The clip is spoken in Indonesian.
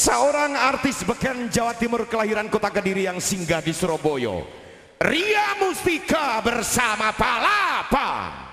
Seorang artis beken Jawa Timur kelahiran kota Kediri yang singgah di Surabaya. Ria Mustika bersama Palapa.